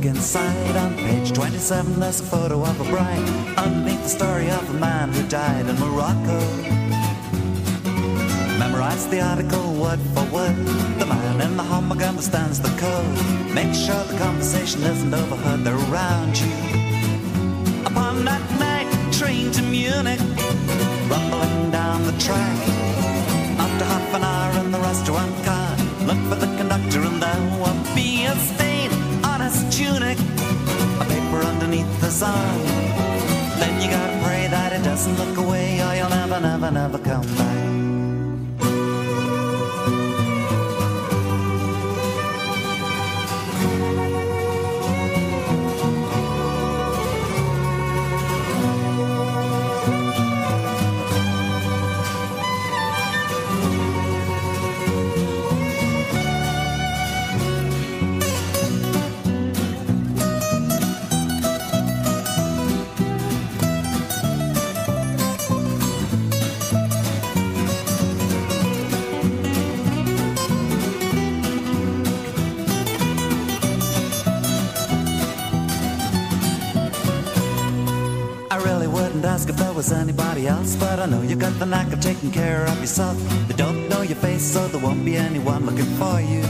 Look inside. On page 27, there's a photo of a bride. Underneath the story of a man who died in Morocco. Memorize the article word for word. The man in the hammock understands the code. Make sure the conversation isn't overheard around you. Upon that night, train to Munich, rumbling down the track. After half an hour in the restaurant car, look for the conductor and there will be a his tunic, a paper underneath his arm. Then you gotta pray that it doesn't look away, or you'll never, never, never come back. Wouldn't ask if there was anybody else, but I know you got the knack of taking care of yourself. They don't know your face, so there won't be anyone looking for you.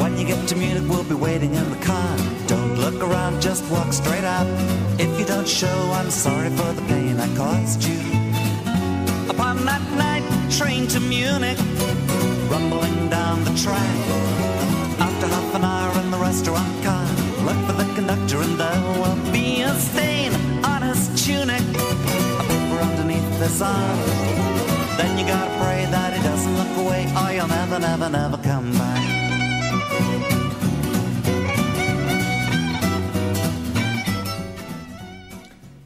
When you get to Munich, we'll be waiting in the car. Don't look around, just walk straight out. If you don't show, I'm sorry for the pain I caused you. Upon that night, train to Munich, rumbling down the track. After half an hour in the restaurant car, look for the conductor and there will be a his tunic, a paper underneath his arm. Then you gotta pray that he doesn't look away, or you'll never, never, never come back.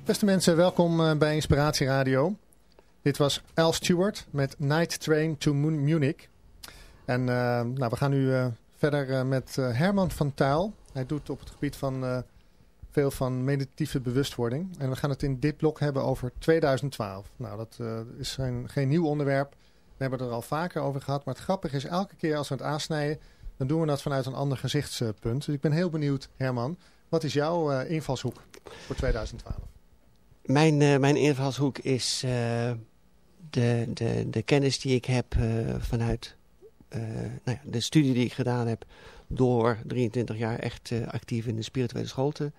Beste mensen, welkom eh, bij Inspiratie Radio. Dit was Al Stewart met Night Train to Mu- Munich. En eh, nou, we gaan nu eh, verder eh, met Herman van Tuil. Hij doet op het gebied van veel van meditatieve bewustwording. En we gaan het in dit blok hebben over 2012. Nou, dat eh, is geen, nieuw onderwerp. We hebben het er al vaker over gehad. Maar het grappige is, elke keer als we het aansnijden, dan doen we dat vanuit een ander gezichtspunt. Dus ik ben heel benieuwd, Herman. Wat is jouw eh, invalshoek voor 2012? Mijn, eh, mijn invalshoek is de, de, de kennis die ik heb vanuit nou ja, de studie die ik gedaan heb door 23 jaar echt actief in de spirituele school te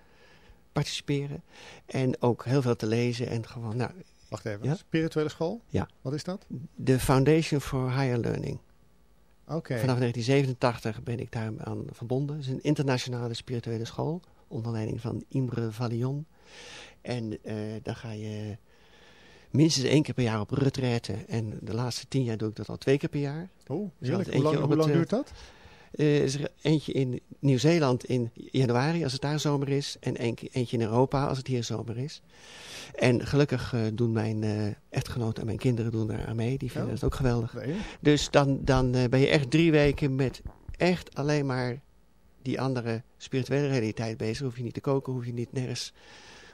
participeren. En ook heel veel te lezen en gewoon, nou, Wacht even, Ja? spirituele school? Ja. Wat is dat? de Foundation for Higher Learning. Oké. Vanaf 1987 ben ik daar aan verbonden. Het is een internationale spirituele school onder leiding van Imre Valion. En eh, dan ga je minstens één keer per jaar op retraite. En de laatste tien jaar doe ik dat al twee keer per jaar. Oh, Dus heerlijk. Hoe lang, hoe lang eh, duurt dat? Eh, is er eentje in Nieuw-Zeeland in januari als het daar zomer is. En een- eentje in Europa als het hier zomer is. En gelukkig eh, doen mijn eh, echtgenoot en mijn kinderen doen daar aan mee. Die vinden Oh. het ook geweldig. Nee. Dus dan, dan ben je echt drie weken met echt alleen maar die andere spirituele realiteit bezig. Hoef je niet te koken, hoef je niet nergens,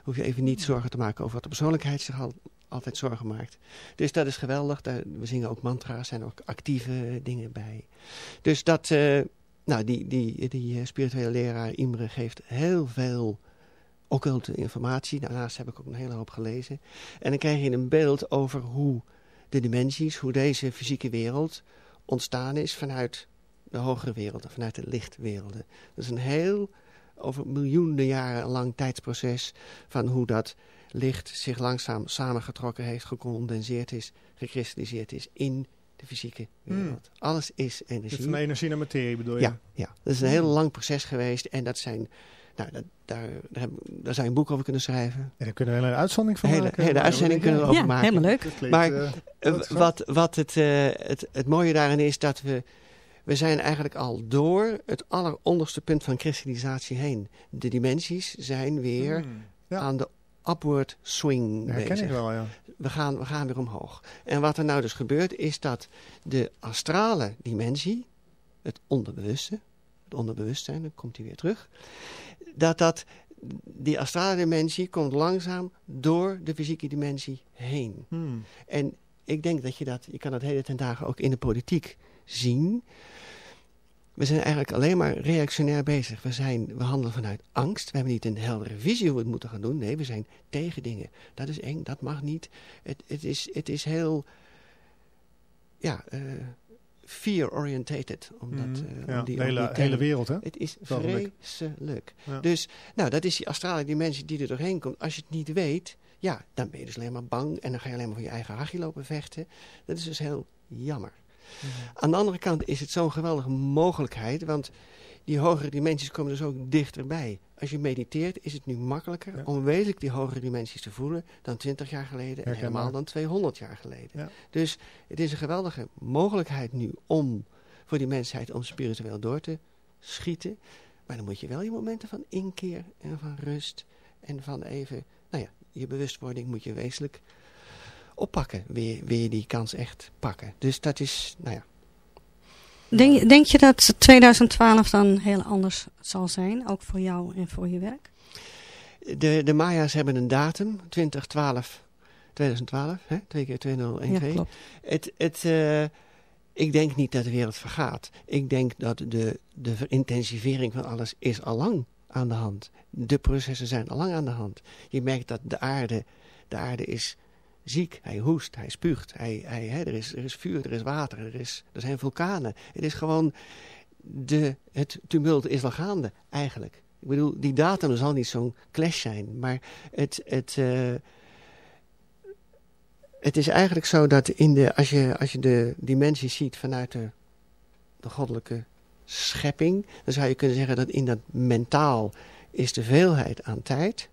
hoef je even niet zorgen te maken over wat de persoonlijkheid zich al, altijd zorgen maakt. Dus dat is geweldig. We zingen ook mantra's, zijn ook actieve dingen bij. Dus dat, eh, nou, die, die, die eh, spirituele leraar Imre geeft heel veel occulte informatie. Daarnaast heb ik ook een hele hoop gelezen. En dan krijg je een beeld over hoe de dimensies, hoe deze fysieke wereld ontstaan is vanuit de hogere werelden, vanuit de lichtwerelden. Dat is een heel, over miljoenen jaren lang tijdsproces van hoe dat licht zich langzaam samengetrokken heeft, gecondenseerd is, gekristalliseerd is in de fysieke Hmm. wereld. Alles is Dus energie. van energie naar materie bedoel je? Ja, ja, dat is een heel lang proces geweest. En dat zijn, nou, dat, daar, daar, heb- daar zou je een boek over kunnen schrijven. En daar kunnen we een hele uitzending van Hele, maken. hele uitzending kunnen we Ja, erover maken. helemaal leuk. Klinkt, Maar, eh, Eh, wat wat het, eh, het, het mooie daarin is dat we... We zijn eigenlijk al door het alleronderste punt van kristallisatie heen. De dimensies zijn weer Hmm, ja. aan de upward swing herken bezig. ik wel, ja. We gaan, we gaan weer omhoog. En wat er nou dus gebeurt is dat de astrale dimensie, het onderbewuste, het onderbewustzijn, dan komt hij weer terug, dat dat, die astrale dimensie komt langzaam door de fysieke dimensie heen. Hmm. En ik denk dat je dat, je kan dat hele ten dagen ook in de politiek zien. We zijn eigenlijk alleen maar reactionair bezig. We, zijn, we handelen vanuit angst. We hebben niet een heldere visie hoe we het moeten gaan doen. Nee, we zijn tegen dingen. Dat is eng, dat mag niet. Het, het, is, het is heel, ja, eh, fear-orientated. Om, dat, Mhm. eh, Ja, om die, de hele, die hele wereld, hè? Het is vreselijk. Ja. Dus, nou, dat is die astrale dimensie die er doorheen komt. Als je het niet weet, ja, dan ben je dus alleen maar bang. En dan ga je alleen maar voor je eigen hachje lopen vechten. Dat is dus heel jammer. Aan de andere kant is het zo'n geweldige mogelijkheid. Want die hogere dimensies komen dus ook dichterbij. Als je mediteert is het nu makkelijker Ja. om wezenlijk die hogere dimensies te voelen dan 20 jaar geleden en helemaal dan 200 jaar geleden. Ja. Dus het is een geweldige mogelijkheid nu om voor die mensheid om spiritueel door te schieten. Maar dan moet je wel je momenten van inkeer en van rust en van even, nou ja, je bewustwording moet je wezenlijk oppakken. Wil wil je die kans echt pakken. Dus dat is, nou ja, Denk, denk je dat 2012 dan heel anders zal zijn, ook voor jou en voor je werk? De, de Maya's hebben een datum, 2012, 2012, hè? twee keer 2012. Ja, klopt. Het, het, eh, ik denk niet dat de wereld vergaat. Ik denk dat de, de verintensivering van alles is al lang aan de hand. De processen zijn al lang aan de hand. Je merkt dat de aarde, de aarde is ziek. Hij hoest, hij spuugt. Hij, hij, hè, er, is, er is vuur, er is water, er, is, er zijn vulkanen. Het is gewoon, de, het tumult is al gaande eigenlijk. Ik bedoel, die datum zal niet zo'n clash zijn. Maar het, het, eh, het is eigenlijk zo dat in de, als, je, als je de dimensies ziet vanuit de, de goddelijke schepping, dan zou je kunnen zeggen dat in dat mentaal is de veelheid aan tijd.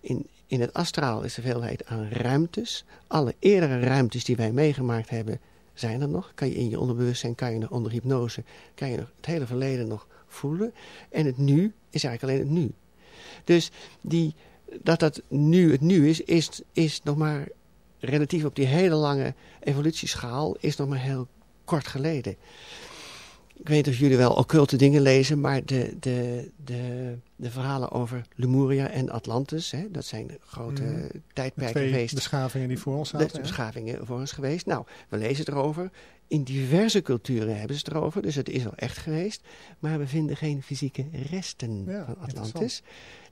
In, in het astraal is de veelheid aan ruimtes. Alle eerdere ruimtes die wij meegemaakt hebben, zijn er nog. Kan je in je onderbewustzijn, kan je nog onder hypnose, kan je nog het hele verleden nog voelen. En het nu is eigenlijk alleen het nu. Dus die, dat dat nu het nu is, is, is nog maar relatief op die hele lange evolutieschaal, is nog maar heel kort geleden. Ik weet niet of jullie wel occulte dingen lezen, maar de, de, de, de verhalen over Lemuria en Atlantis, hè, dat zijn grote Mhm. tijdperken geweest. beschavingen die voor ons zaten. zijn hè? beschavingen voor ons geweest. Nou, we lezen erover. In diverse culturen hebben ze het erover, dus het is al echt geweest. Maar we vinden geen fysieke resten Ja, van Atlantis.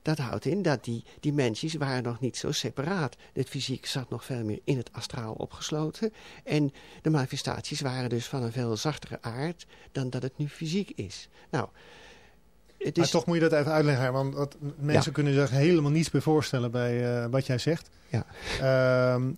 Dat houdt in dat die dimensies waren nog niet zo separaat. Het fysiek zat nog veel meer in het astraal opgesloten. En de manifestaties waren dus van een veel zachtere aard dan dat het nu fysiek is. Nou, het Maar is... toch moet je dat even uitleggen, want wat, mensen Ja. kunnen zich helemaal niets bij voorstellen bij eh, wat jij zegt. Ja. Ehm,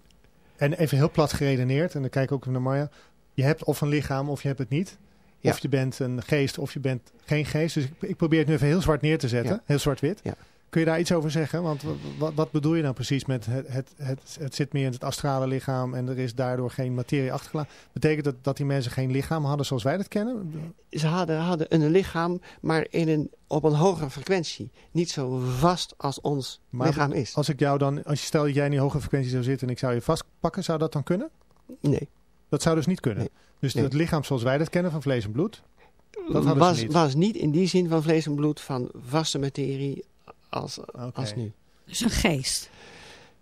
en even heel plat geredeneerd, en dan kijk ik ook naar Marja. Je hebt of een lichaam of je hebt het niet. Ja. Of je bent een geest of je bent geen geest. Dus ik, ik probeer het nu even heel zwart neer te zetten. Heel zwart-wit. Ja. Kun je daar iets over zeggen? Want wa- wat, wat bedoel je nou precies met het, het, het, het zit meer in het astrale lichaam en er is daardoor geen materie achtergelaten? Betekent dat dat die mensen geen lichaam hadden zoals wij dat kennen? Ze hadden, hadden een lichaam, maar in een, op een hogere frequentie. Niet zo vast als ons Maar lichaam is. Als ik jou dan, als je stel dat jij in die hoge frequentie zou zitten en ik zou je vastpakken, zou dat dan kunnen? Nee. Dat zou dus niet kunnen. Nee. Dus Nee. het lichaam zoals wij dat kennen van vlees en bloed, dat was, niet. was niet in die zin van vlees en bloed van vaste materie als, als nu. Dus een geest.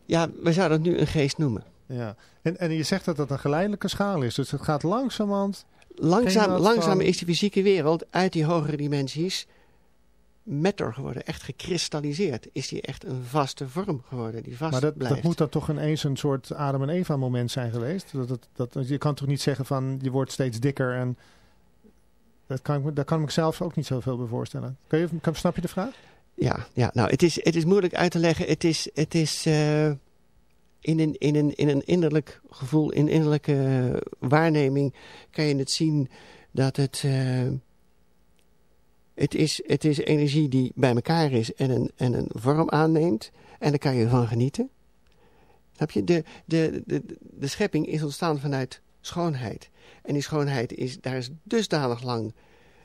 Ja, we zouden het nu een geest noemen. Ja. En, en je zegt dat dat een geleidelijke schaal is. Dus het gaat langzamerhand. Langzaam, langzaam van- is de fysieke wereld uit die hogere dimensies matter geworden. Echt gekristalliseerd. Is die echt een vaste vorm geworden die vast Maar dat, blijft. dat moet dan toch ineens een soort Adam en Eva moment zijn geweest. Dat, dat, dat, je kan toch niet zeggen van je wordt steeds dikker en... Dat kan ik, daar kan ik mezelf ook niet zoveel bij voorstellen. Kun je, kan, snap je de vraag? Ja, ja nou, het is, het is moeilijk uit te leggen. Het is, het is, eh, in een, in een, in een innerlijk gevoel, in innerlijke waarneming, kan je het zien dat het, uh, het, is, het is energie die bij elkaar is en een, en een vorm aanneemt. En daar kan je van genieten. Snap je? De, de, de, de schepping is ontstaan vanuit schoonheid. En die schoonheid is, daar is dusdanig lang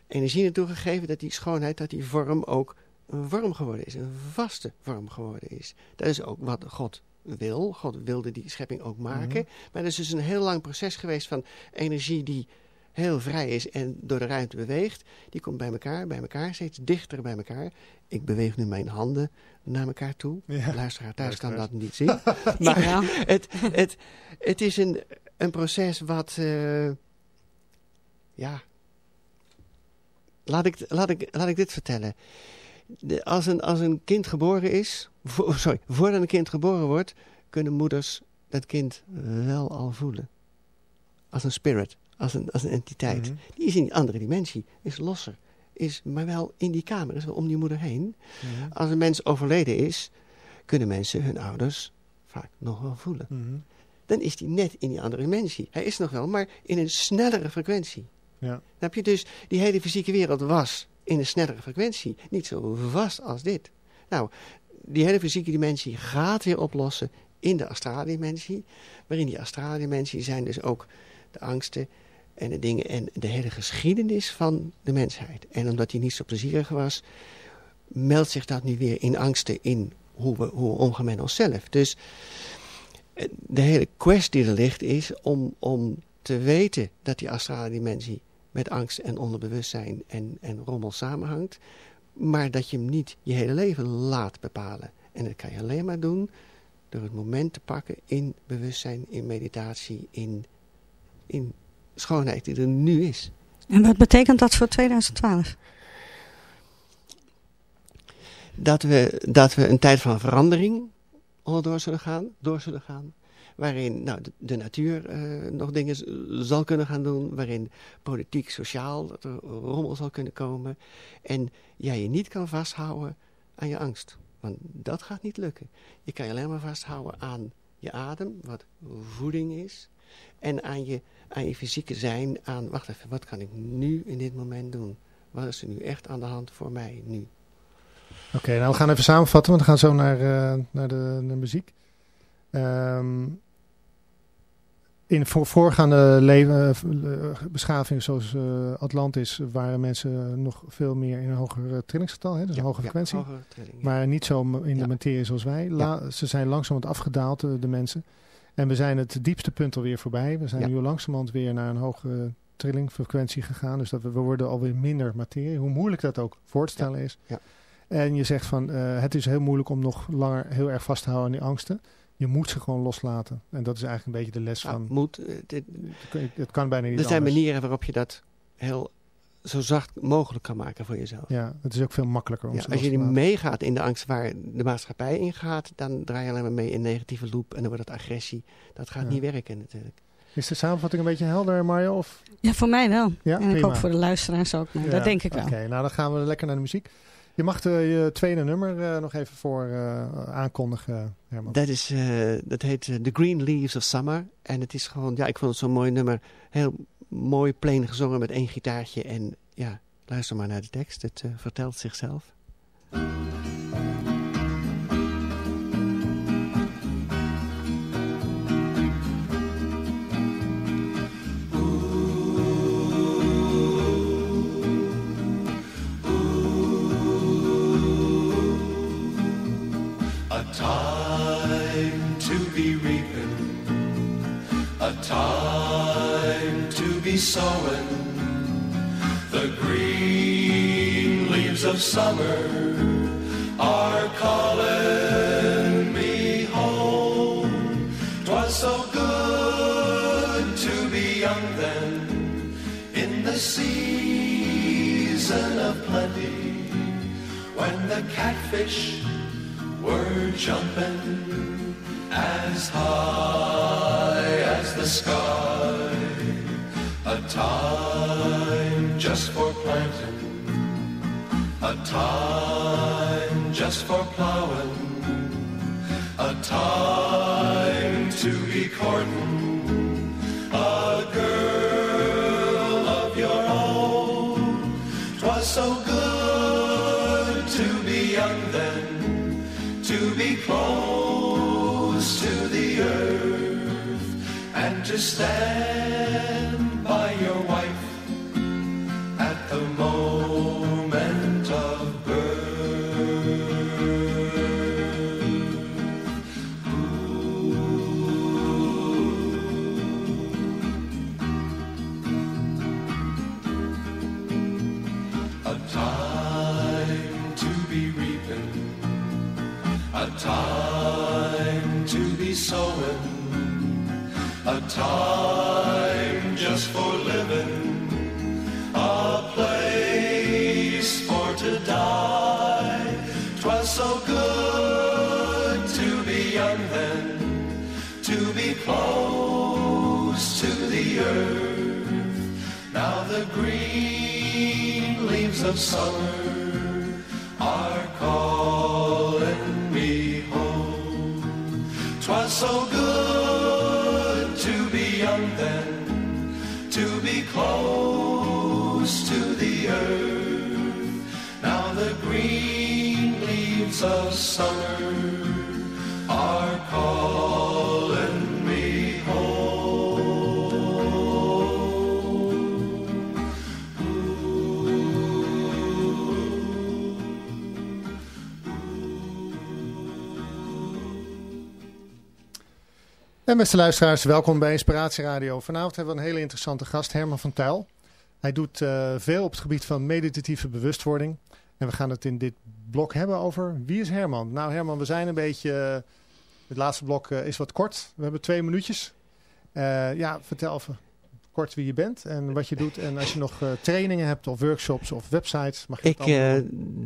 energie naartoe gegeven dat die schoonheid, dat die vorm ook een vorm geworden is. Een vaste vorm geworden is. Dat is ook wat God wil. God wilde die schepping ook maken. Mhm. Maar dat is dus een heel lang proces geweest van energie die heel vrij is en door de ruimte beweegt. Die komt bij elkaar, bij elkaar, steeds dichter bij elkaar. Ik beweeg nu mijn handen naar elkaar toe. Ja. Luisteraar thuis kan dat niet zien. [LAUGHS] maar Ja. het, het, het is een, een proces wat... eh, ja... Laat ik, laat, ik, laat ik dit vertellen. Als, een, als een kind geboren is... [LAUGHS] Sorry, voordat een kind geboren wordt... kunnen moeders dat kind wel al voelen. Als een spirit, als een, als een entiteit. Mhm. Die is in die andere dimensie, is losser. Is maar wel in die kamer, is wel om die moeder heen. Mhm. Als een mens overleden is, kunnen mensen hun ouders vaak nog wel voelen. Mhm. Dan is die net in die andere dimensie. Hij is nog wel, maar in een snellere frequentie. Ja. Dan heb je dus, die hele fysieke wereld was in een snellere frequentie. Niet zo vast als dit. Nou, die hele fysieke dimensie gaat weer oplossen in de astrale dimensie. Maar in die astrale dimensie zijn dus ook de angsten en de dingen en de hele geschiedenis van de mensheid. En omdat die niet zo plezierig was, meldt zich dat nu weer in angsten in hoe we, hoe we omgaan met onszelf. Dus eh, de hele quest die er ligt is om, om te weten dat die astrale dimensie met angst en onderbewustzijn en, en rommel samenhangt. Maar dat je hem niet je hele leven laat bepalen. En dat kan je alleen maar doen door het moment te pakken in bewustzijn, in meditatie, in, in schoonheid die er nu is. En wat betekent dat voor 2012? Dat we, dat we een tijd van verandering onderdoor zullen gaan, door zullen gaan. Waarin nou, de, natuur eh, nog dingen zal kunnen gaan doen. Waarin politiek, sociaal rommel zal kunnen komen. En jij je niet kan vasthouden aan je angst. Want dat gaat niet lukken. Je kan je alleen maar vasthouden aan je adem, wat voeding is. En aan je, aan je fysieke zijn, aan, wacht even, wat kan ik nu in dit moment doen? Wat is er nu echt aan de hand voor mij nu? Oké, nou we gaan even samenvatten, want we gaan zo naar, eh, naar, de, naar muziek. Ehm, in voor, voorgaande leven, eh, beschavingen zoals eh, Atlantis waren mensen nog veel meer in een hoger eh, trillingsgetal, hè, dus een hoge frequentie. hogere trilling, ja. Maar niet zo in de materie zoals wij. La- Ze zijn langzamerhand afgedaald, de, de mensen. En we zijn het diepste punt alweer voorbij. We zijn nu langzamerhand weer naar een hogere trillingfrequentie gegaan. Dus dat we, we worden alweer minder materie. Hoe moeilijk dat ook voor te stellen is. En je zegt van, eh, het is heel moeilijk om nog langer heel erg vast te houden aan die angsten. Je moet ze gewoon loslaten. En dat is eigenlijk een beetje de les Nou, van, moet, eh, dit- het kan bijna niet er zijn anders. manieren waarop je dat heel zo zacht mogelijk kan maken voor jezelf. Ja, het is ook veel makkelijker om Ja, ze als je meegaat in de angst waar de maatschappij in gaat, dan draai je alleen maar mee in een negatieve loop en dan wordt het agressie. Dat gaat Ja. niet werken natuurlijk. Is de samenvatting een beetje helder, Mario? Of? Ja, voor mij wel. Ja, en ik prima. hoop voor de luisteraars ook. Maar Ja, dat denk ik wel. Oké, nou dan gaan we lekker naar de muziek. Je mag je tweede nummer eh, nog even voor eh, aankondigen, Herman. Dat, is, eh, dat heet The Green Leaves of Summer. En het is gewoon, ja, ik vond het zo'n mooi nummer. Heel mooi plain gezongen met één gitaartje. En ja, luister maar naar de tekst. Het vertelt zichzelf. Sowing. The green leaves of summer are calling me home. 'Twas so good to be young then, in the season of plenty, when the catfish were jumping as high as the sky. Time just for planting, a time just for plowing, a time to be courting a girl of your own. own. 'Twas so good to be young then, to be close to the earth, and to stand time just for living, a place for to die. 'Twas so good to be young then, to be close to the earth. Now the green leaves of summer are calling me home. 'Twas so good close to the earth. Now the green leaves of summer En beste luisteraars, welkom bij Inspiratie Radio. Vanavond hebben we een hele interessante gast, Herman van Tuil. Hij doet eh, veel op het gebied van meditatieve bewustwording. En we gaan het in dit blok hebben over wie is Herman? Nou Herman, we zijn een beetje... eh, het laatste blok eh, is wat kort. We hebben twee minuutjes. Ja, vertel even kort wie je bent en wat je doet. En als je nog eh, trainingen hebt of workshops of websites, mag je Ik eh,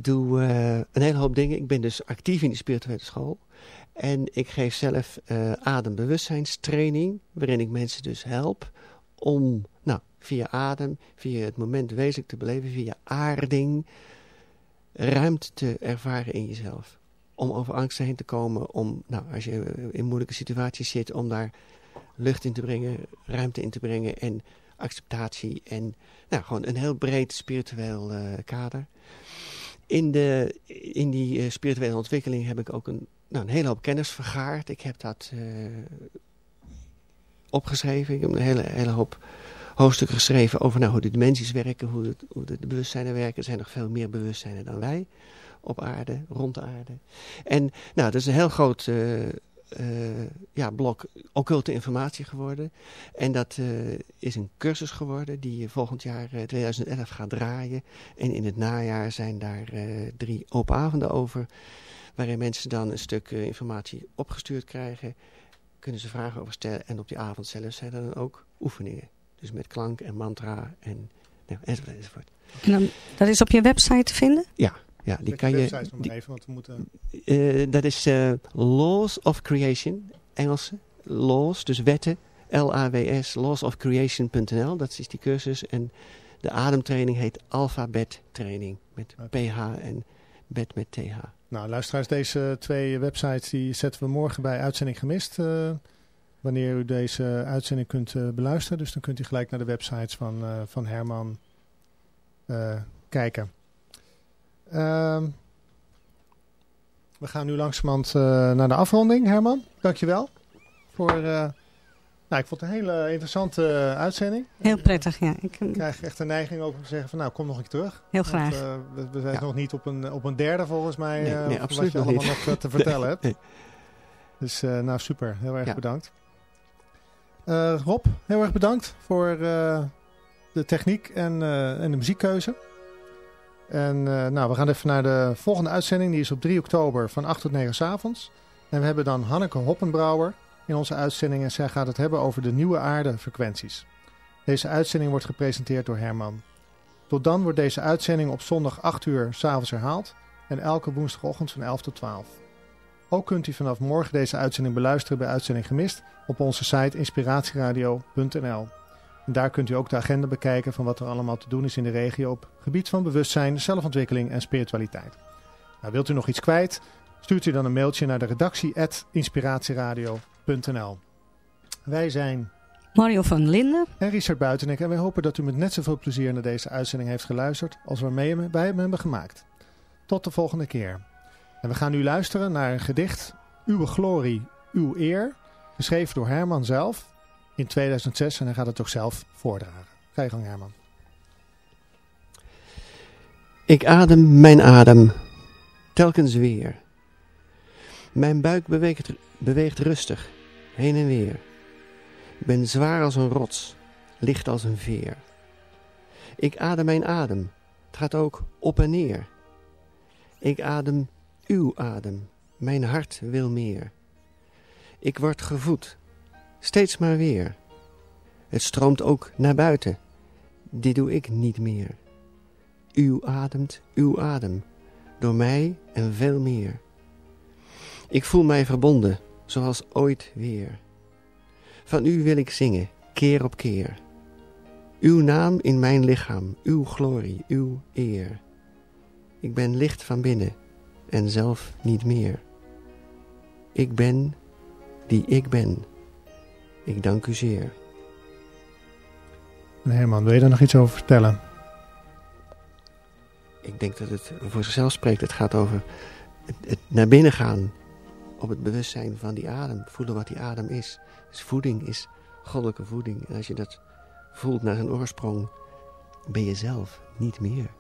doe eh, een hele hoop dingen. Ik ben dus actief in de spirituele school. En ik geef zelf adembewustzijnstraining, waarin ik mensen dus help om nou, via adem, via het moment wezenlijk te beleven, via aarding, ruimte te ervaren in jezelf. Om over angst heen te komen, om, nou, als je in moeilijke situaties zit, om daar lucht in te brengen, ruimte in te brengen en acceptatie en nou, gewoon een heel breed spiritueel eh, kader. In, de, in die eh, spirituele ontwikkeling heb ik ook een, nou, een hele hoop kennis vergaard. Ik heb dat eh, opgeschreven. Ik heb een hele, hele hoop hoofdstukken geschreven over nou, hoe de dimensies werken, hoe, het, hoe de, bewustzijnen werken. Er zijn nog veel meer bewustzijnen dan wij op aarde, rond de aarde. En nou, dat is een heel groot ja, blok occulte informatie geworden. En dat eh, is een cursus geworden die volgend jaar eh, 2011 gaat draaien. En in het najaar zijn daar eh, drie open avonden over. Waarin mensen dan een stuk eh, informatie opgestuurd krijgen. Kunnen ze vragen over stellen. En op die avond zelf zijn er dan ook oefeningen. Dus met klank en mantra en nou, enzovoort. enzovoort. En dan, dat is op je website te vinden? Ja, ja die kan je nog die- even, want we moeten... eh, dat is eh, Laws of Creation, Engelse. Laws, dus wetten. L-A-W-S, lawsofcreation.nl. Dat is die cursus. En de ademtraining heet Alphabet Training. Met PH en bed met TH. Nou, luisteraars, deze twee websites die zetten we morgen bij Uitzending Gemist. eh, wanneer u deze uitzending kunt beluisteren. Dus dan kunt u gelijk naar de websites van, van Herman kijken. Ehm, we gaan nu langzamerhand eh naar de afronding, Herman. Dankjewel. Voor, eh, nou, ik vond het een hele interessante eh, uitzending. Heel prettig, ja. Ik, Ik krijg echt een neiging ook om te zeggen van nou, kom nog een keer terug. Heel Want, graag. eh, we, we zijn Ja. nog niet op een, op een derde volgens mij. Nee, eh, nee, wat je nog allemaal niet. nog eh, te vertellen hebt. Dus eh, nou super, heel erg Ja. bedankt. Eh, Rob, heel erg bedankt voor eh, de techniek en, eh, en de muziekkeuze. En eh, nou, we gaan even naar de volgende uitzending. Die is op 3 oktober van 8 tot 9 's avonds. En we hebben dan Hanneke Hoppenbrouwer in onze uitzending. En zij gaat het hebben over de nieuwe aarde-frequenties. Deze uitzending wordt gepresenteerd door Herman. Tot dan wordt deze uitzending op zondag 8 uur s'avonds herhaald. En elke woensdagochtend van 11 tot 12. Ook kunt u vanaf morgen deze uitzending beluisteren bij Uitzending Gemist op onze site inspiratieradio.nl. Daar kunt u ook de agenda bekijken van wat er allemaal te doen is in de regio op gebied van bewustzijn, zelfontwikkeling en spiritualiteit. Nou, wilt u nog iets kwijt? Stuurt u dan een mailtje naar de redactie inspiratieradio.nl. Wij zijn Mario van Linden. en Richard Buitenek en wij hopen dat u met net zoveel plezier naar deze uitzending heeft geluisterd als waarmee wij hem hebben gemaakt. Tot de volgende keer. En we gaan nu luisteren naar een gedicht Uwe glorie, uw eer, geschreven door Herman zelf in 2006 en hij gaat het ook zelf voordragen. Ga je gang Herman. Ik adem mijn adem, telkens weer. Mijn buik beweegt, beweegt rustig, heen en weer. Ik ben zwaar als een rots, licht als een veer. Ik adem mijn adem, het gaat ook op en neer. Ik adem uw adem, mijn hart wil meer. Ik word gevoed, steeds maar weer. Het stroomt ook naar buiten, dit doe ik niet meer. U ademt uw adem, door mij en veel meer. Ik voel mij verbonden, zoals ooit weer. Van u wil ik zingen, keer op keer. Uw naam in mijn lichaam, uw glorie, uw eer. Ik ben licht van binnen en zelf niet meer. Ik ben die ik ben. Ik dank u zeer. Herman, wil je daar nog iets over vertellen? Ik denk dat het voor zichzelf spreekt. Het gaat over het, het naar binnen gaan. Op het bewustzijn van die adem. Voelen wat die adem is. Dus voeding is goddelijke voeding. En als je dat voelt naar zijn oorsprong, ben je zelf niet meer.